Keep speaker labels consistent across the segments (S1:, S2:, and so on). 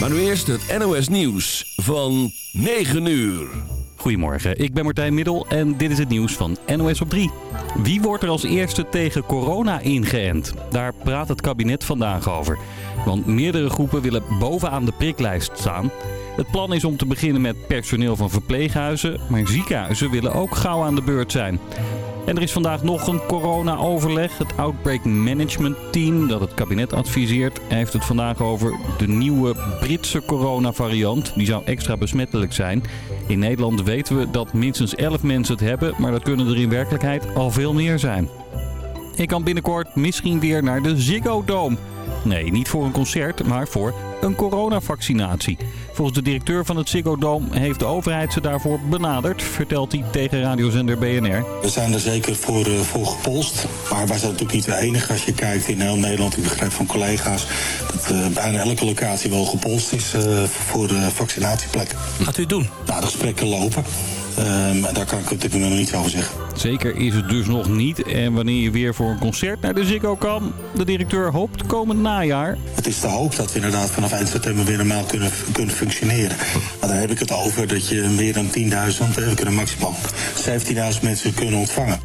S1: Maar nu eerst het NOS Nieuws van 9 uur.
S2: Goedemorgen, ik ben Martijn Middel en dit is het nieuws van NOS op 3. Wie wordt er als eerste tegen corona ingeënt? Daar praat het kabinet vandaag over. Want meerdere groepen willen bovenaan de priklijst staan. Het plan is om te beginnen met personeel van verpleeghuizen, maar ziekenhuizen willen ook gauw aan de beurt zijn. En er is vandaag nog een corona-overleg. Het Outbreak Management Team dat het kabinet adviseert... heeft het vandaag over de nieuwe Britse coronavariant. Die zou extra besmettelijk zijn. In Nederland weten we dat minstens 11 mensen het hebben... maar dat kunnen er in werkelijkheid al veel meer zijn. Ik kan binnenkort misschien weer naar de Ziggo Dome. Nee, niet voor een concert, maar voor een coronavaccinatie. Volgens de directeur van het Ziggo Dome heeft de overheid ze daarvoor benaderd, vertelt hij tegen radiozender BNR.
S3: We zijn er zeker voor, uh, voor gepolst, maar wij zijn natuurlijk niet de enige. Als je kijkt in heel Nederland, ik begrijp van collega's, dat uh, bijna elke locatie wel gepolst is uh, voor de vaccinatieplekken.
S4: Gaat u het doen?
S3: Nou, de gesprekken lopen. Um, daar kan ik op dit moment nog niets over zeggen.
S2: Zeker is het dus nog niet. En wanneer je weer voor een concert naar de Ziggo kan, de directeur hoopt komend najaar.
S3: Het is de hoop dat we inderdaad vanaf eind september weer normaal kunnen, kunnen functioneren. Maar daar heb ik het over dat je meer dan 10.000, we kunnen maximaal 17.000 mensen kunnen ontvangen.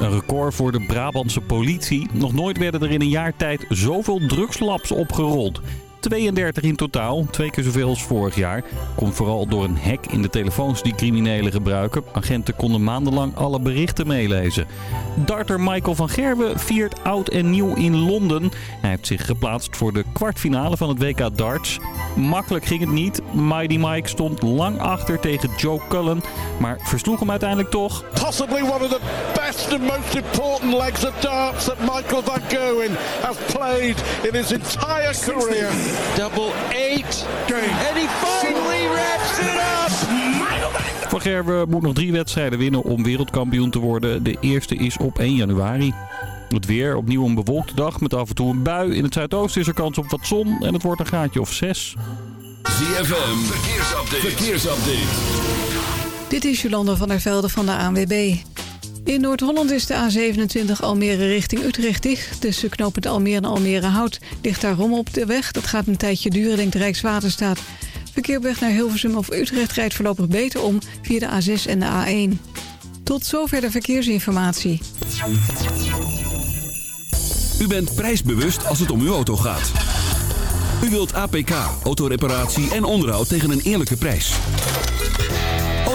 S2: Een record voor de Brabantse politie. Nog nooit werden er in een jaar tijd zoveel drugslabs opgerold. 32 in totaal, twee keer zoveel als vorig jaar. Komt vooral door een hack in de telefoons die criminelen gebruiken. Agenten konden maandenlang alle berichten meelezen. Darter Michael van Gerwen viert oud en nieuw in Londen. Hij heeft zich geplaatst voor de kwartfinale van het WK darts. Makkelijk ging het niet. Mighty Mike stond lang achter tegen Joe Cullen, maar versloeg hem uiteindelijk toch.
S5: Possibly one of the best and most important legs of darts that Michael van Gerwen has played in his entire career.
S6: Double eight. And he finally wraps it up.
S2: Van Gerwen moet nog drie wedstrijden winnen om wereldkampioen te worden. De eerste is op 1 januari. Het weer, opnieuw een bewolkte dag met af en toe een bui. In het zuidoosten is er kans op wat zon en het wordt een graadje of 6.
S1: ZFM, verkeersupdate. verkeersupdate.
S7: Dit is Jolanda van der Velde van de ANWB. In Noord-Holland is de A27 Almere richting Utrecht dicht. Tussen knooppunt Almere en Almere Hout ligt daar op de weg. Dat gaat een tijdje duren, denkt de Rijkswaterstaat. Verkeer op weg naar Hilversum of Utrecht rijdt voorlopig beter om via de A6 en de A1. Tot zover de verkeersinformatie.
S1: U bent prijsbewust als het om uw auto gaat. U wilt APK, autoreparatie en onderhoud tegen een eerlijke prijs.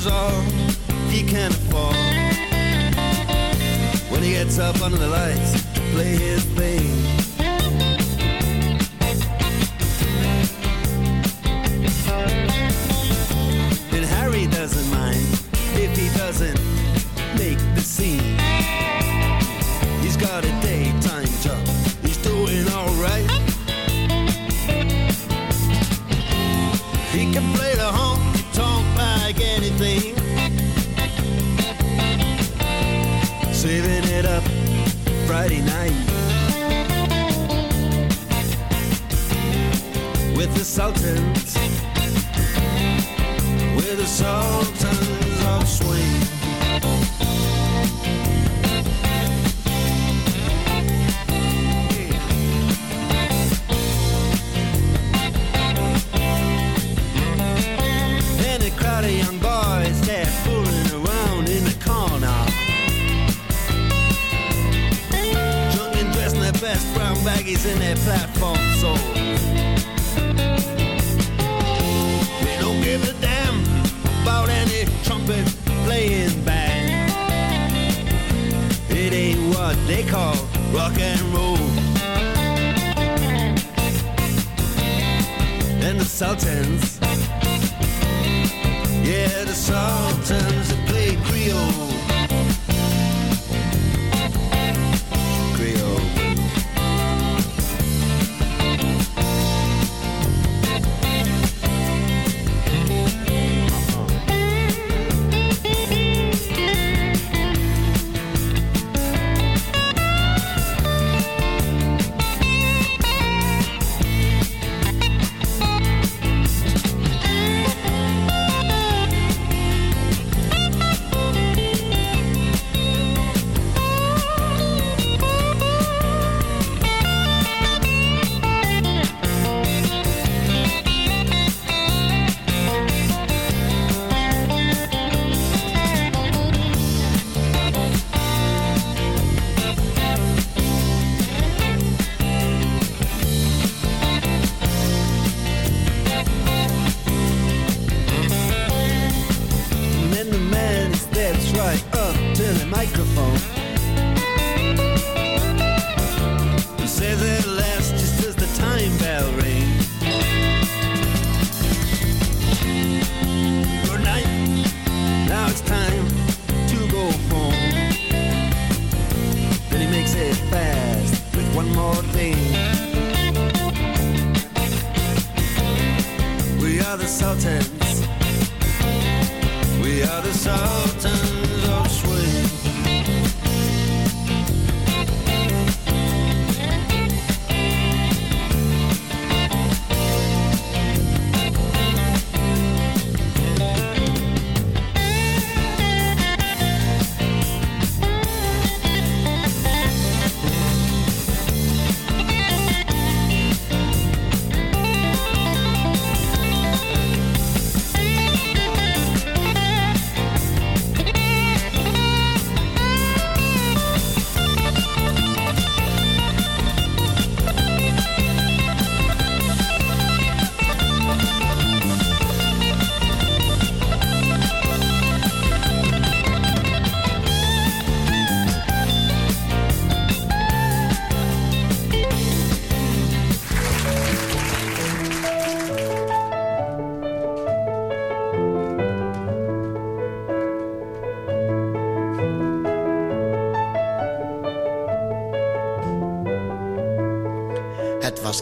S8: is all he can afford. When he gets up under the lights to play his thing. consultant with the sultans of swing. And a crowd of young boys fooling around in the corner. Dressed in their best brown baggies and their platform soles. they call rock and roll. And the Sultans, yeah, the Sultans that play Creole.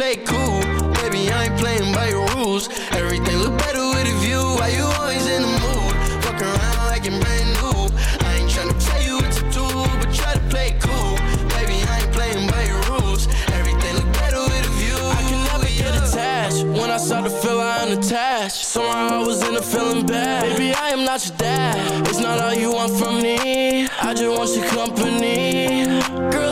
S8: Play cool. Baby, I ain't playing by your rules. Everything look better with a view. Why you always in the mood? Fuck around like I'm brand new. I ain't tryna tell you what to do, but try to play cool. Baby, I ain't playing by your rules. Everything look better with a view.
S9: I can never get attached. When I start to feel I unattached, somehow I was in a feeling bad. Baby, I am not your dad. It's not all you want from me. I just want your company. Girl,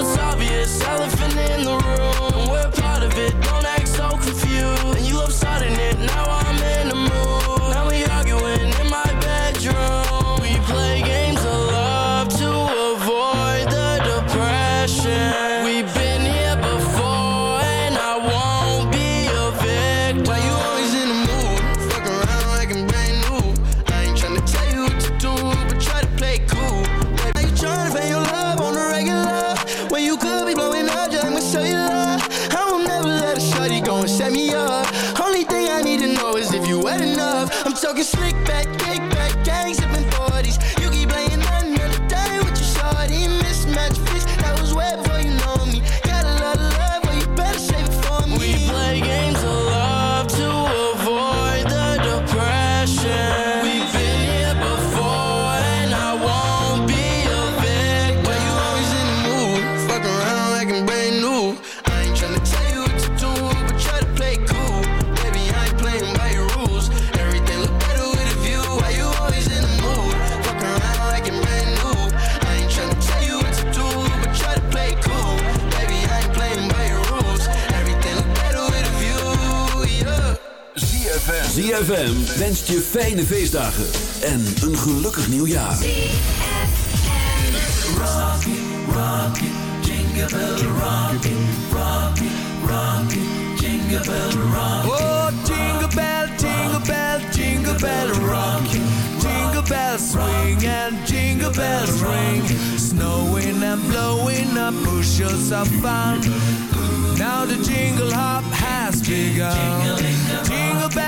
S1: wenst je fijne feestdagen en een gelukkig nieuwjaar.
S10: Rocky, rocky, jingle bell, rocky, rocky, rocky, jingle bell, rocky. Oh, jingle bell, jingle bell, jingle bell, rocky. Jingle bells swing and jingle bells ring. Snowing and blowing up bushels of fun. Now the jingle hop has begun. Jingle bells.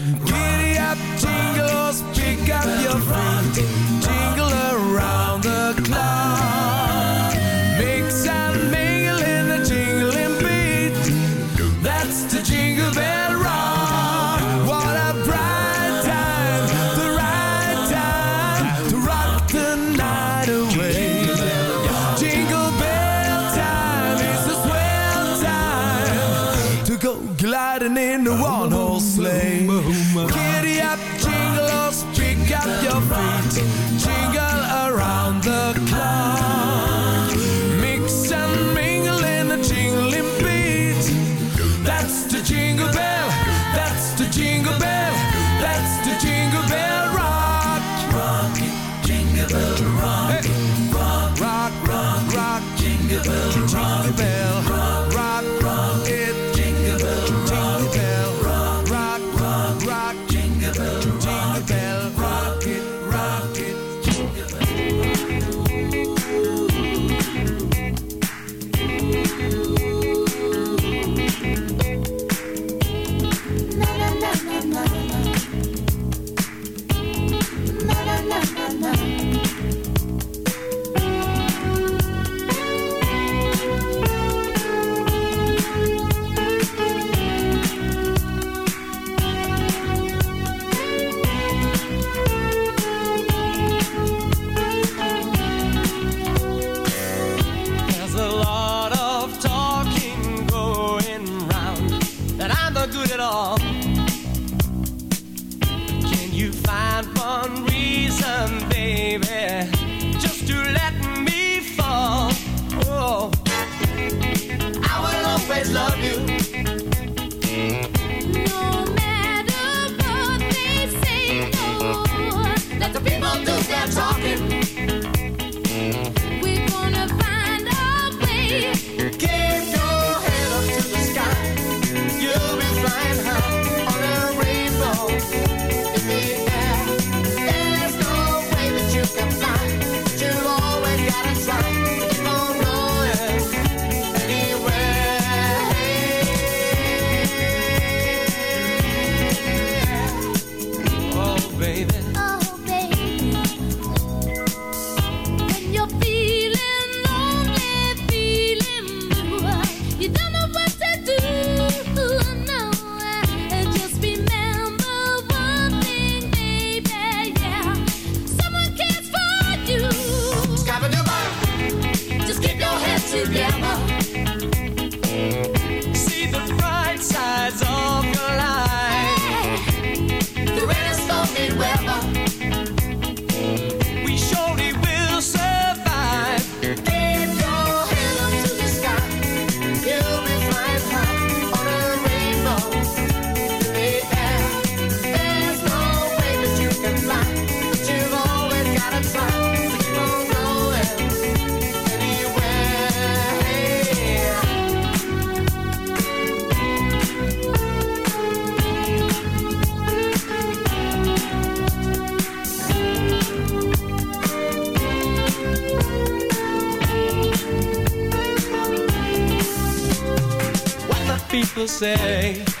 S10: people say.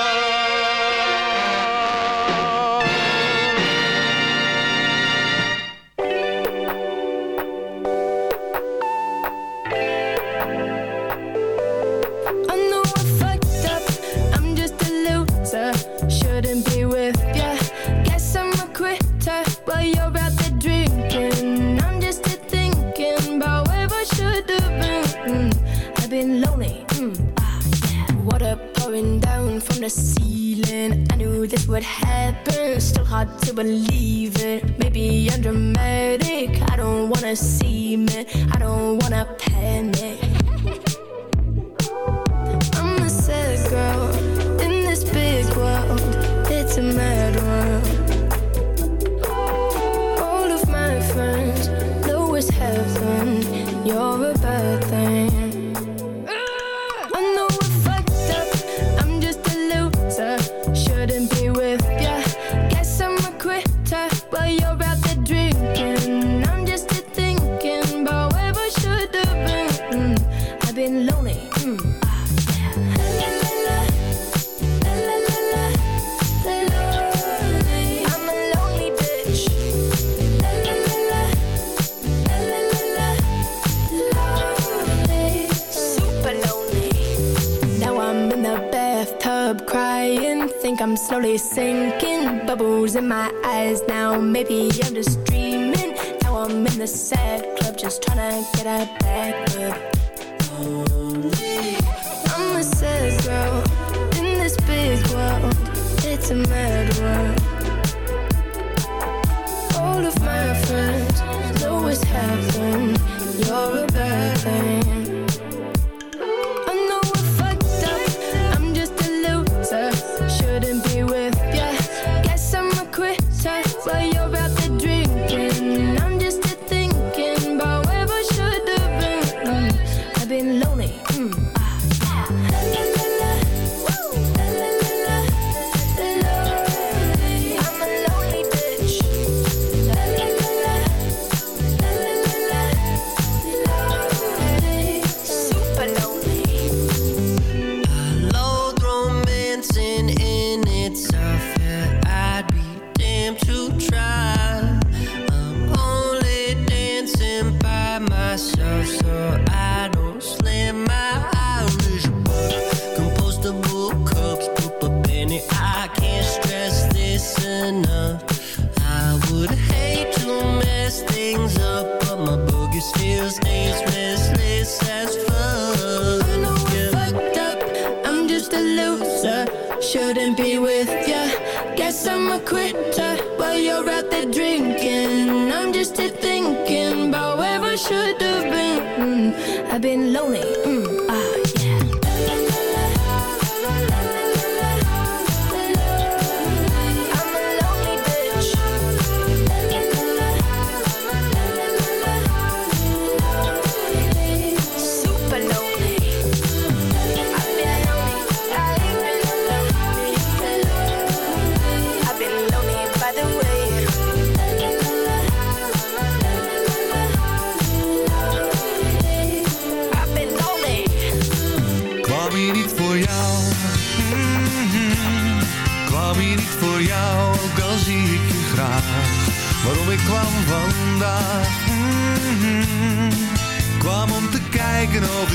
S11: this would happen. Still hard to believe it. Maybe I'm dramatic. I don't wanna see it. I don't wanna panic. I'm a sad girl in this big world. It's a mad world.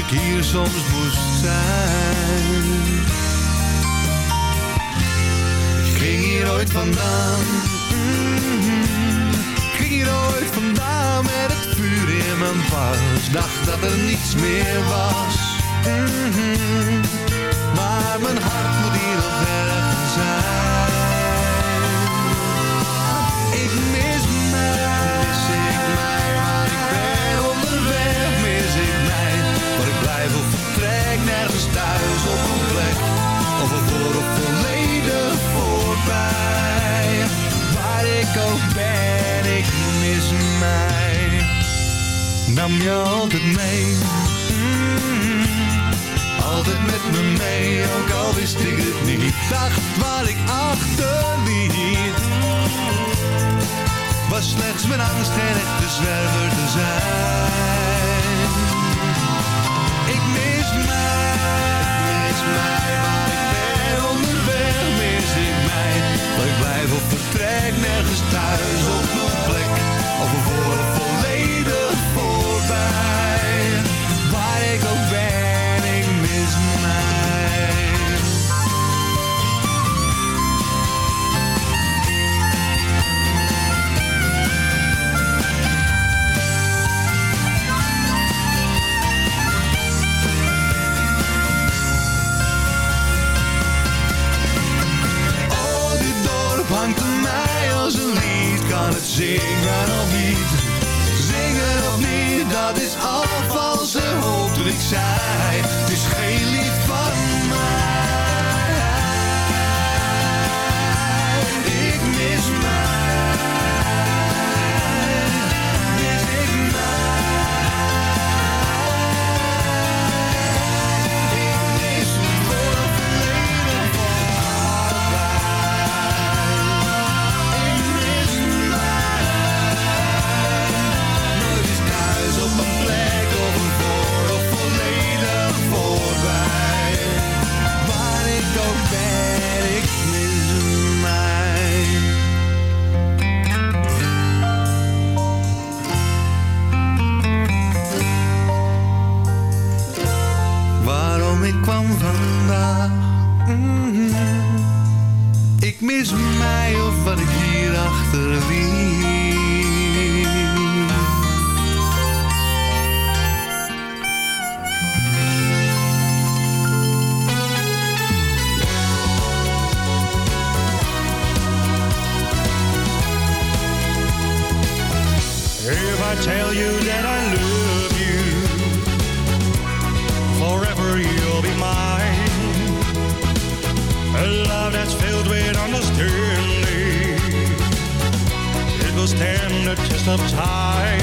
S12: ik hier soms moest zijn. Ik ging hier ooit vandaan. Mm-hmm. Ging hier ooit vandaan met het vuur in mijn pas. Dacht dat er niets meer was. Mm-hmm. Maar mijn hart moet hier nog. Nam je altijd mee. Mm, altijd met me mee, ook al wist ik het niet. Dacht wat ik achterliet. Was slechts mijn angst geen echte zwerver te zijn. Ik mis mij, mis mij, waar ik ben onderweg, mis ik mij. Maar ik blijf op vertrek, nergens thuis zingen of niet? Zingen of niet, dat is al valse hoop dat ik zei. Het is geen lied Waarom ik kwam vandaag. Mhm. Ik mis mij of wat ik hier achterliet.
S13: Tell you that I you'll be mine. A love that's filled with understanding. It will stand the test of time.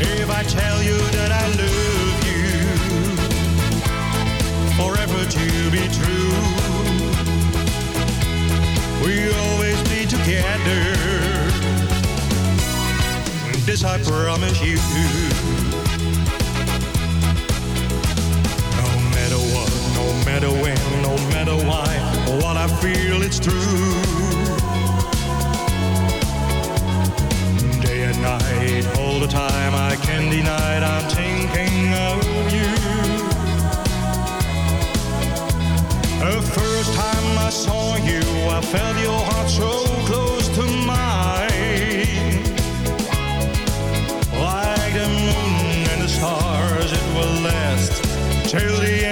S13: If I tell you that I love you, forever to be true. We always be together. This I promise you. Matter when, no matter why, what I feel it's true. Day and night, all the time, I can't deny it, I'm thinking of you. The first time I saw you, I felt your heart so close to mine. Like the moon and the stars, it will last till the end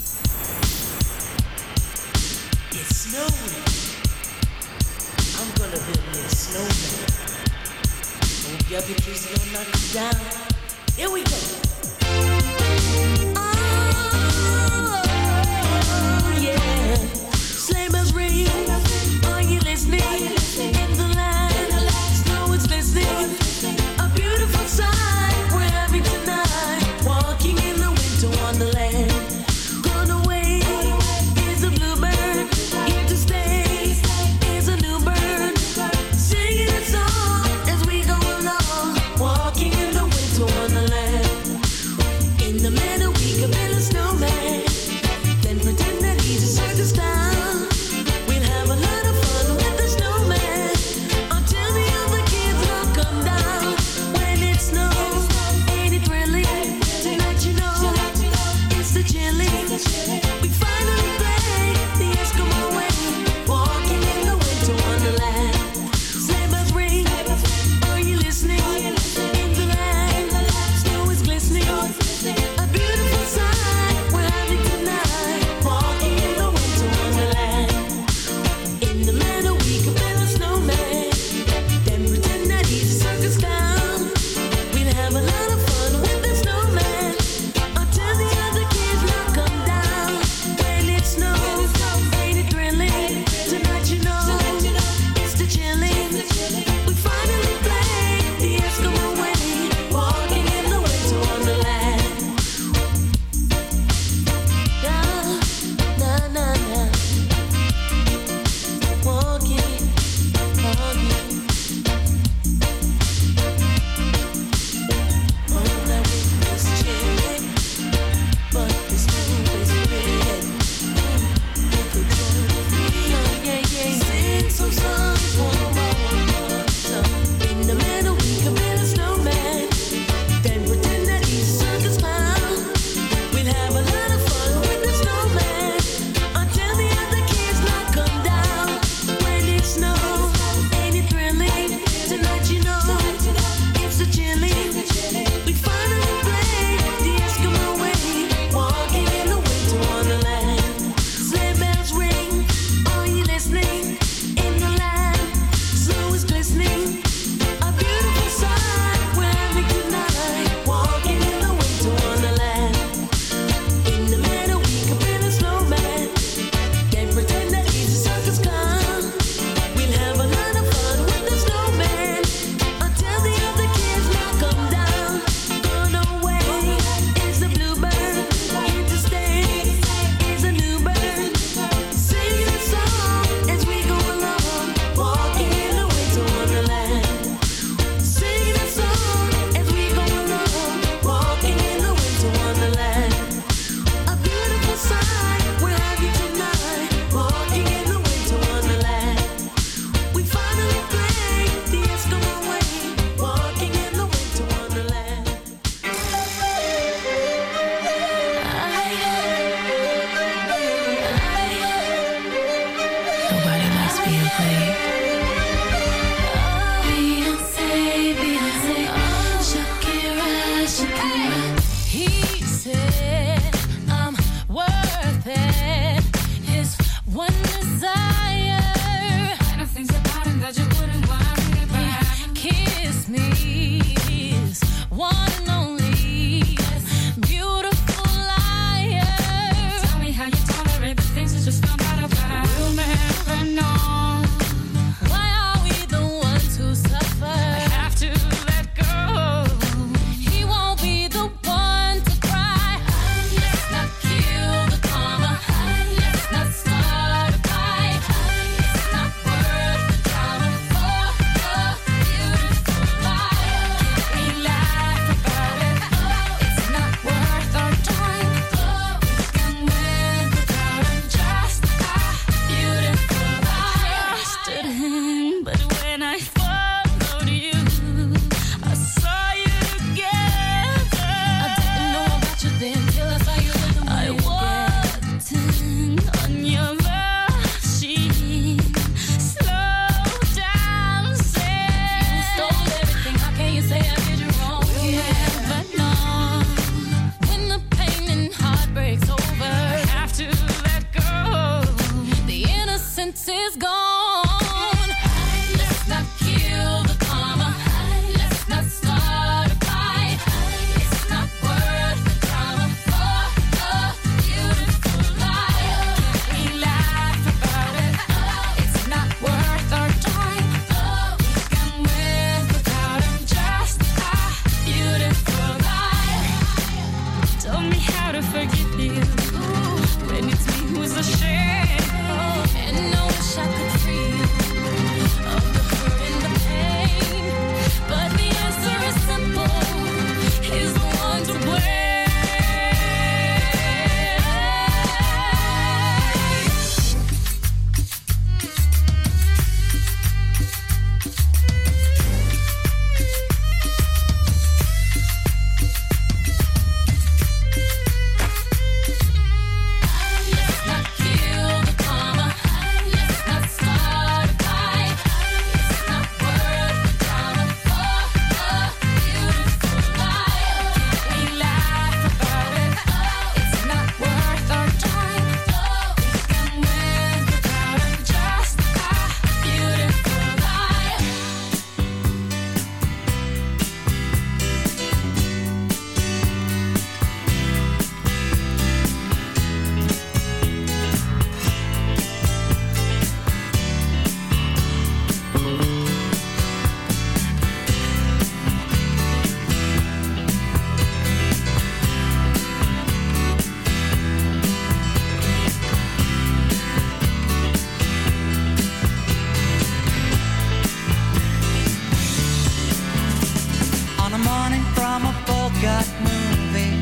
S14: Movie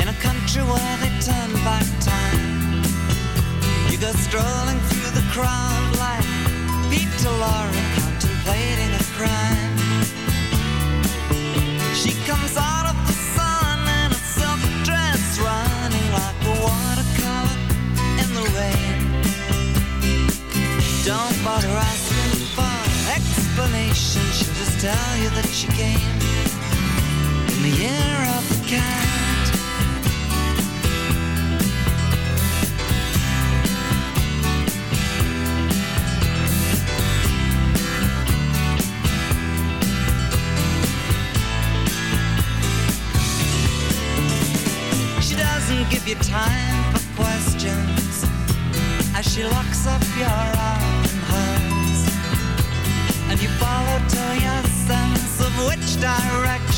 S14: in a country where they turn back time. You go strolling through the crowd like Peter Laura contemplating a crime. She comes out of the sun in a silk dress, running like a watercolor in the rain. Don't bother asking for explanation. She'll just tell you that she came the of the cat. She doesn't give you time for questions as she locks up your. And you follow to your sense of which direction